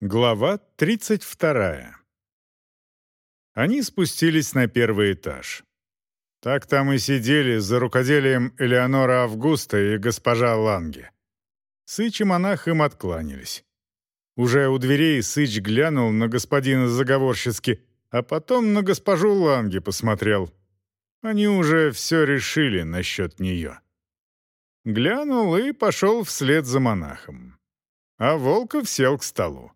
Глава 32. Они спустились на первый этаж. Так там и сидели за рукоделием Элеонора Августа и госпожа Ланге. Сыч и монах им откланялись. Уже у дверей Сыч глянул на господина заговорщицки, а потом на госпожу Ланге посмотрел. Они уже все решили насчет нее. Глянул и пошел вслед за монахом. А Волков сел к столу.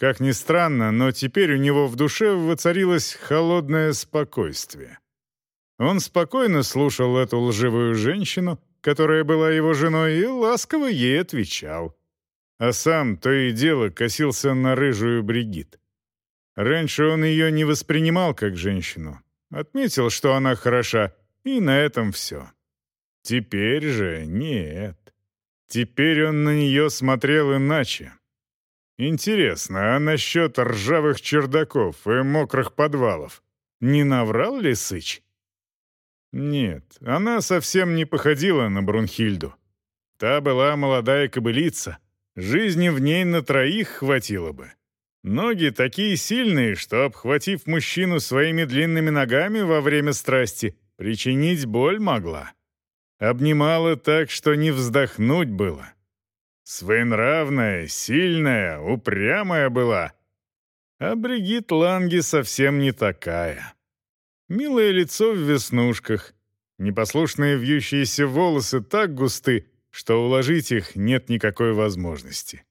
Как ни странно, но теперь у него в душе воцарилось холодное спокойствие. Он спокойно слушал эту лживую женщину, которая была его женой, и ласково ей отвечал. А сам то и дело косился на рыжую Бригит. Раньше он ее не воспринимал как женщину. Отметил, что она хороша, и на этом все. Теперь же нет. Теперь он на нее смотрел иначе, Интересно, а насчет ржавых чердаков и мокрых подвалов? Не наврал ли Сыч? Нет, она совсем не походила на Брунхильду. Та была молодая кобылица. Жизни в ней на троих хватило бы. Ноги такие сильные, что, обхватив мужчину своими длинными ногами во время страсти, причинить боль могла. Обнимала так, что не вздохнуть было. Своенравная, сильная, упрямая была. А Бригит Ланги совсем не такая. Милое лицо в веснушках, непослушные вьющиеся волосы так густы, что уложить их нет никакой возможности.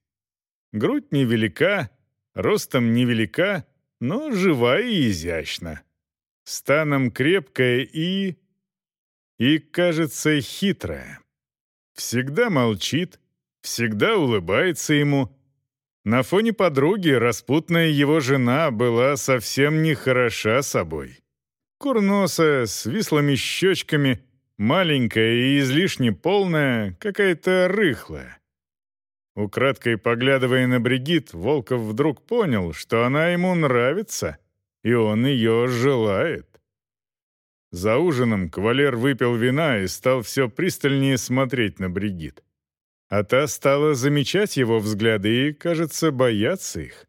Грудь невелика, ростом невелика, но жива и изящна. Станом крепкая и... и, кажется, хитрая. Всегда молчит, всегда улыбается ему. На фоне подруги распутная его жена была совсем не хороша собой. Курносая, с вислыми щечками, маленькая и излишне полная, какая-то рыхлая. Украдкой поглядывая на Бригит, Волков вдруг понял, что она ему нравится, и он ее желает. За ужином кавалер выпил вина и стал все пристальнее смотреть на Бригит. А та стала замечать его взгляды и, кажется, бояться их.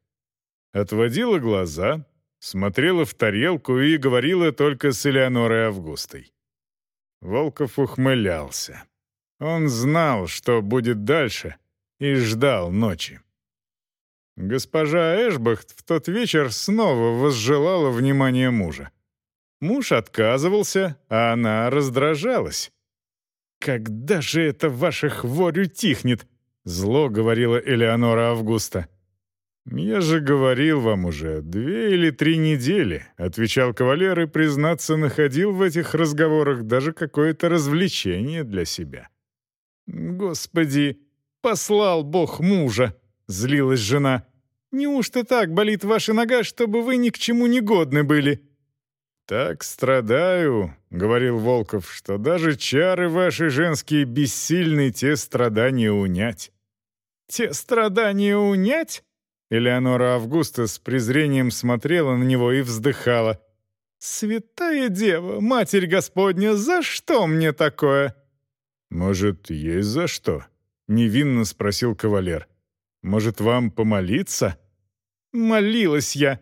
Отводила глаза, смотрела в тарелку и говорила только с Элеонорой Августой. Волков ухмылялся. Он знал, что будет дальше, и ждал ночи. Госпожа Эшбахт в тот вечер снова возжелала внимания мужа. Муж отказывался, а она раздражалась. «Когда же это ваша хворь утихнет?» — зло говорила Элеонора Августа. «Я же говорил вам уже, две или три недели», — отвечал кавалер и, признаться, находил в этих разговорах даже какое-то развлечение для себя. «Господи, послал Бог мужа!» — злилась жена. «Неужто так болит ваша нога, чтобы вы ни к чему не годны были?» «Так страдаю», — говорил Волков, «что даже чары ваши женские бессильны те страдания унять». «Те страдания унять?» Элеонора Августа с презрением смотрела на него и вздыхала. «Святая Дева, Матерь Господня, за что мне такое?» «Может, есть за что?» — невинно спросил кавалер. «Может, вам помолиться?» «Молилась я»,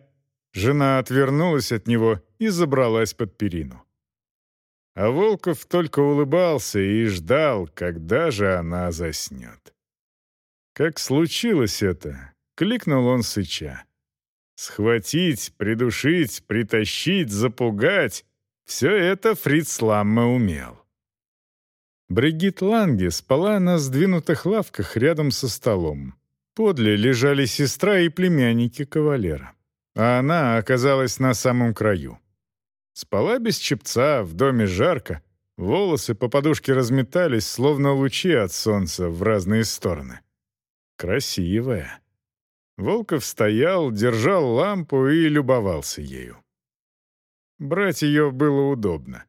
Жена отвернулась от него и забралась под перину. А Волков только улыбался и ждал, когда же она заснет. Как случилось это, кликнул он сыча. Схватить, придушить, притащить, запугать — все это Фриц Ламме умел. Бригит Ланге спала на сдвинутых лавках рядом со столом. Подле лежали сестра и племянники кавалера а она оказалась на самом краю. Спала без чепца, в доме жарко, волосы по подушке разметались, словно лучи от солнца в разные стороны. Красивая. Волков стоял, держал лампу и любовался ею. Брать ее было удобно.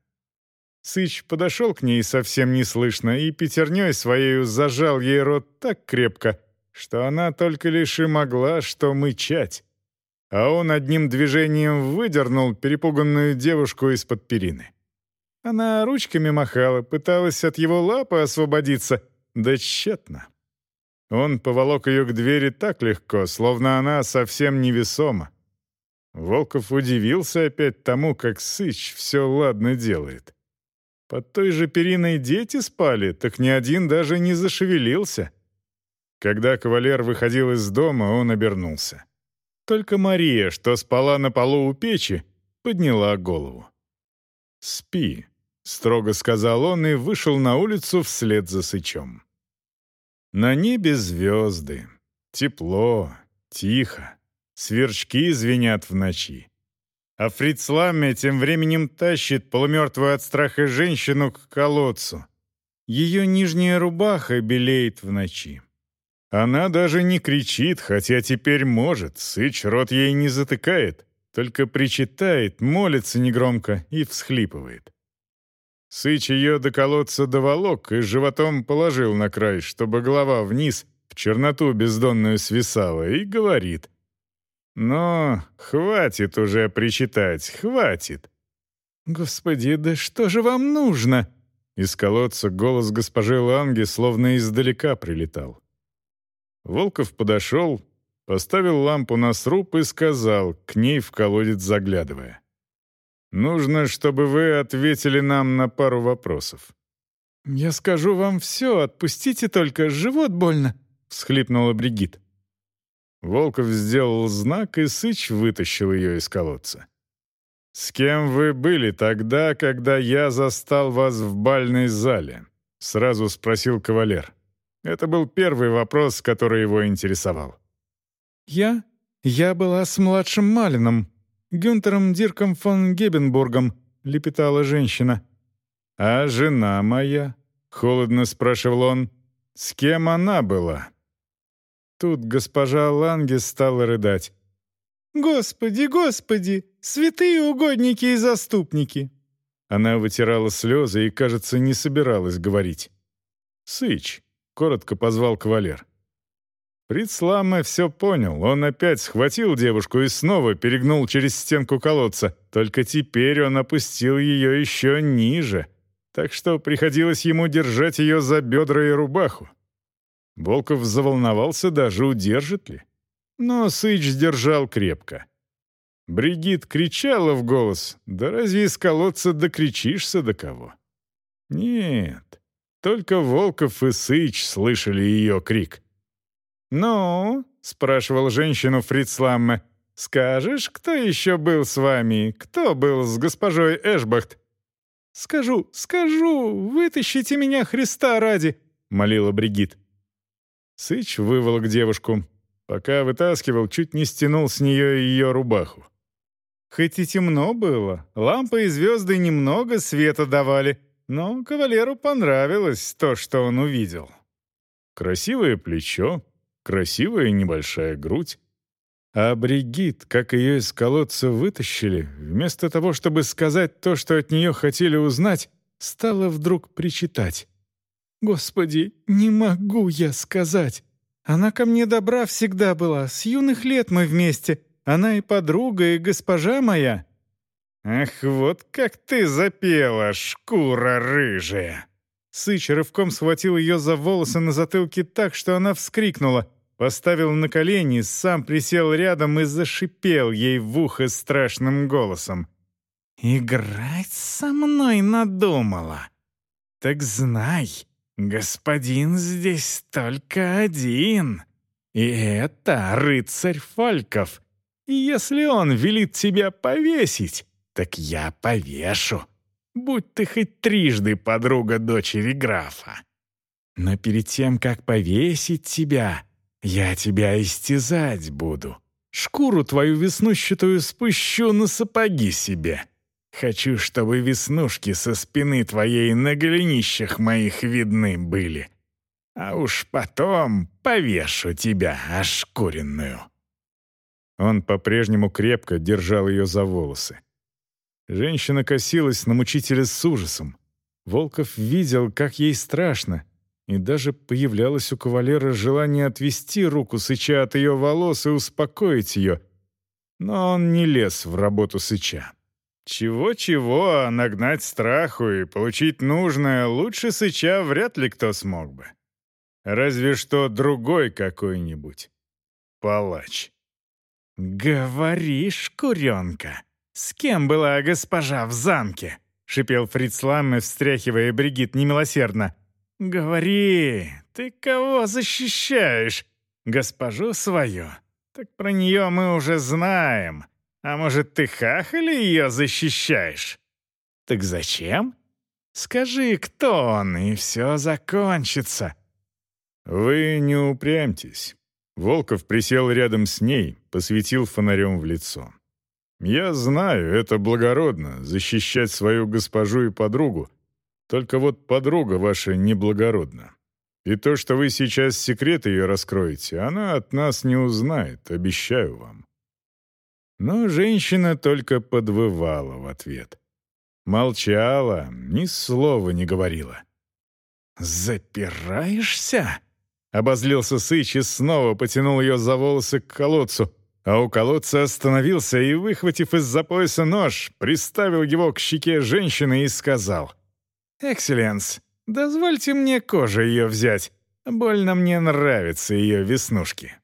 Сыч подошел к ней совсем неслышно и пятерней своею зажал ей рот так крепко, что она только лишь и могла что мычать а он одним движением выдернул перепуганную девушку из-под перины. Она ручками махала, пыталась от его лапы освободиться, да тщетно. Он поволок ее к двери так легко, словно она совсем невесома. Волков удивился опять тому, как Сыч все ладно делает. Под той же периной дети спали, так ни один даже не зашевелился. Когда кавалер выходил из дома, он обернулся. Только Мария, что спала на полу у печи, подняла голову. «Спи», — строго сказал он и вышел на улицу вслед за Сычом. На небе звезды, тепло, тихо, сверчки звенят в ночи. А Фрицламе тем временем тащит полумертвую от страха женщину к колодцу. Ее нижняя рубаха белеет в ночи. Она даже не кричит, хотя теперь может, сыч рот ей не затыкает, только причитает, молится негромко и всхлипывает. Сыч ее до колодца доволок и животом положил на край, чтобы голова вниз в черноту бездонную свисала, и говорит. «Но хватит уже причитать, хватит!» «Господи, да что же вам нужно?» Из колодца голос госпожи Ланги словно издалека прилетал. Волков подошел, поставил лампу на сруб и сказал, к ней в колодец заглядывая. Нужно, чтобы вы ответили нам на пару вопросов». «Я скажу вам все, отпустите только, живот больно», — всхлипнула Бригит. Волков сделал знак, и Сыч вытащил ее из колодца. «С кем вы были тогда, когда я застал вас в бальной зале?» — сразу спросил кавалер. Это был первый вопрос, который его интересовал. «Я? Я была с младшим Малином», Гюнтером Дирком фон Гебенбургом», — лепетала женщина. «А жена моя?» — холодно спрашивал он. «С кем она была?» Тут госпожа Ланге стала рыдать. «Господи, господи! Святые угодники и заступники!» Она вытирала слезы и, кажется, не собиралась говорить. «Сыч», — коротко позвал кавалер. Прицламе все понял. Он опять схватил девушку и снова перегнул через стенку колодца. Только теперь он опустил ее еще ниже. Так что приходилось ему держать ее за бедра и рубаху. Волков заволновался, даже удержит ли. Но Сыч сдержал крепко. Бригит кричала в голос. «Да разве из колодца докричишься до кого?» Нет, только Волков и Сыч слышали ее крик. «Ну?» — спрашивал женщину Фрицламме. «Скажешь, кто еще был с вами? Кто был с госпожой Эшбахт?» «Скажу, скажу! Вытащите меня, Христа ради!» — молила Бригит. Сыч выволок девушку. Пока вытаскивал, чуть не стянул с нее ее рубаху. Хоть и темно было, лампы и звезды немного света давали, но кавалеру понравилось то, что он увидел. Красивое плечо, красивая небольшая грудь. А Бригит, как ее из колодца вытащили, вместо того, чтобы сказать то, что от нее хотели узнать, стала вдруг причитать. «Господи, не могу я сказать. Она ко мне добра всегда была, с юных лет мы вместе. Она и подруга, и госпожа моя». «Ах, вот как ты запела, шкура рыжая!» Сыч рывком схватил ее за волосы на затылке так, что она вскрикнула, поставил на колени, сам присел рядом и зашипел ей в ухо страшным голосом. «Играть со мной надумала? Так знай, господин здесь только один, и это рыцарь Фольков. И если он велит тебя повесить, так я повешу» будь ты хоть трижды подруга дочери графа. Но перед тем, как повесить тебя, я тебя истязать буду. Шкуру твою веснущатую спущу на сапоги себе. Хочу, чтобы веснушки со спины твоей на голенищах моих видны были. А уж потом повешу тебя, ошкуренную». Он по-прежнему крепко держал ее за волосы. Женщина косилась на мучителя с ужасом. Волков видел, как ей страшно, и даже появлялось у кавалера желание отвести руку Сыча от ее волос и успокоить ее. Но он не лез в работу Сыча. Чего-чего, а нагнать страху и получить нужное лучше Сыча вряд ли кто смог бы. Разве что другой какой-нибудь. Палач. «Говоришь, куренка, с кем была госпожа в замке?» — шипел Фриц Ламме, встряхивая Бригит немилосердно. «Говори, ты кого защищаешь? Госпожу свою? Так про нее мы уже знаем. А может, ты хахали ее защищаешь? Так зачем? Скажи, кто он, и все закончится». «Вы не упрямьтесь». Волков присел рядом с ней, посветил фонарем в лицо. «Я знаю, это благородно — защищать свою госпожу и подругу. Только вот подруга ваша неблагородна. И то, что вы сейчас секрет ее раскроете, она от нас не узнает, обещаю вам». Но женщина только подвывала в ответ. Молчала, ни слова не говорила. «Запираешься?» Обозлился Сыч и снова потянул ее за волосы к колодцу, а у колодца остановился и, выхватив из-за пояса нож, приставил его к щеке женщины и сказал. «Экселленс, дозвольте мне кожу ее взять. Больно мне нравятся ее веснушки».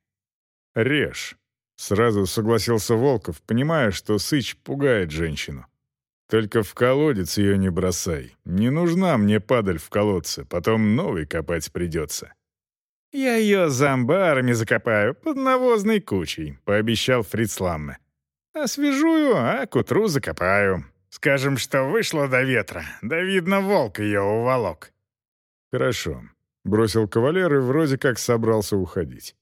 «Режь», — сразу согласился Волков, понимая, что Сыч пугает женщину. «Только в колодец ее не бросай. Не нужна мне падаль в колодце, потом новый копать придется». «Я ее за амбарами закопаю, под навозной кучей», — пообещал Фриц Ламме. «Освежую, а к утру закопаю. Скажем, что вышло до ветра, да видно, волк ее уволок». «Хорошо», — бросил кавалер и вроде как собрался уходить.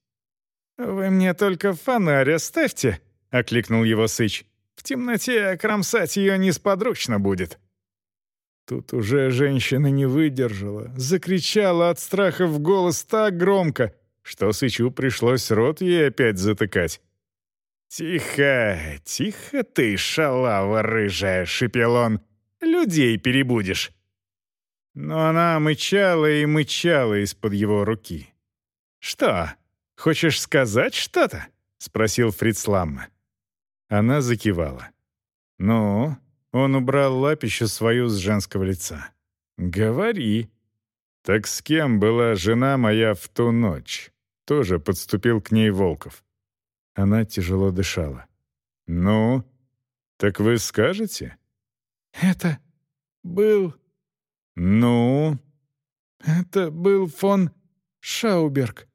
«Вы мне только фонарь оставьте», — окликнул его Сыч. «В темноте кромсать ее несподручно будет». Тут уже женщина не выдержала, закричала от страха в голос так громко, что Сычу пришлось рот ей опять затыкать. «Тихо, тихо ты, шалава рыжая!» — шипел он. «Людей перебудешь!» Но она мычала и мычала из-под его руки. «Что, хочешь сказать что-то?» — спросил Фриц Ламма. Она закивала. «Ну, он убрал лапищу свою с женского лица. «Говори». «Так с кем была жена моя в ту ночь?» Тоже подступил к ней Волков. Она тяжело дышала. «Ну, так вы скажете?» «Это был...» «Ну?» «Это был фон Шауберг».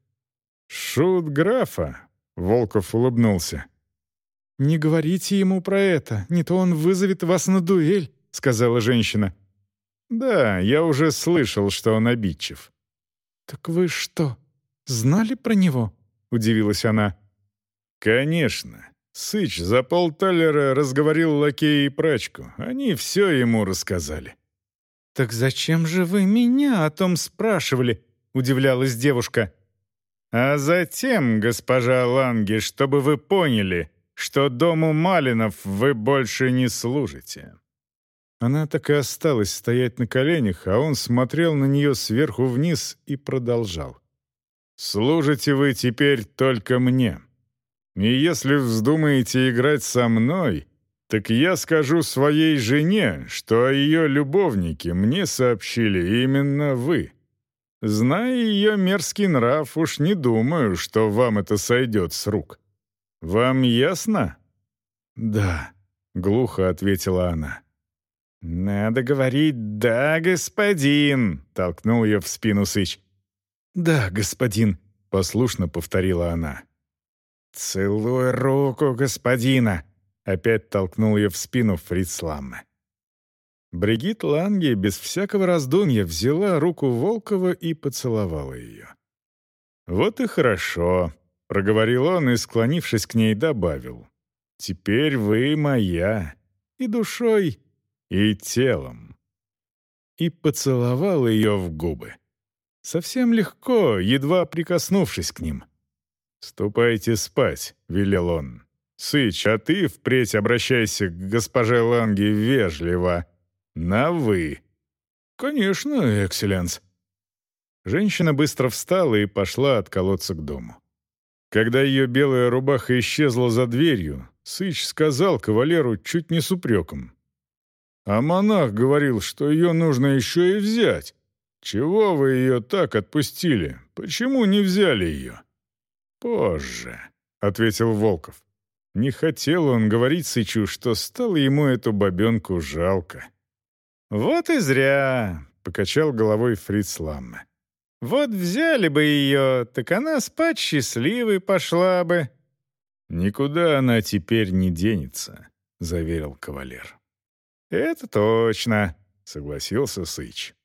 «Шут графа?» — Волков улыбнулся. «Не говорите ему про это, не то он вызовет вас на дуэль», — сказала женщина. «Да, я уже слышал, что он обидчив». «Так вы что, знали про него?» — удивилась она. «Конечно. Сыч за полталера разговорил лакея и прачку. Они все ему рассказали». «Так зачем же вы меня о том спрашивали?» — удивлялась девушка. «А затем, госпожа Ланги, чтобы вы поняли, что дому Малинов вы больше не служите». Она так и осталась стоять на коленях, а он смотрел на нее сверху вниз и продолжал. «Служите вы теперь только мне. И если вздумаете играть со мной, так я скажу своей жене, что о ее любовнике мне сообщили именно вы. Зная ее мерзкий нрав, уж не думаю, что вам это сойдет с рук. «Вам ясно?» «Да», — глухо ответила она. «Надо говорить «да, господин», — толкнул ее в спину Сыч. «Да, господин», — послушно повторила она. «Целуй руку господина», — опять толкнул ее в спину Фрицламме. Бригит Ланге без всякого раздумья взяла руку Волкова и поцеловала ее. «Вот и хорошо», Проговорил он и, склонившись к ней, добавил. «Теперь вы моя и душой, и телом». И поцеловал ее в губы. Совсем легко, едва прикоснувшись к ним. «Ступайте спать», — велел он. «Сыч, а ты впредь обращайся к госпоже Ланге вежливо. На «вы». «Конечно, экселленс». Женщина быстро встала и пошла от колодца к дому. Когда ее белая рубаха исчезла за дверью, Сыч сказал кавалеру чуть не с упреком. «А монах говорил, что ее нужно еще и взять. «Чего вы ее так отпустили? Почему не взяли ее?» «Позже», — ответил Волков. Не хотел он говорить Сычу, что стало ему эту бабенку жалко. «Вот и зря», — покачал головой Фриц. «Вот взяли бы ее, так она спать счастливой пошла бы». «Никуда она теперь не денется», — заверил кавалер. «Это точно», — согласился Сыч.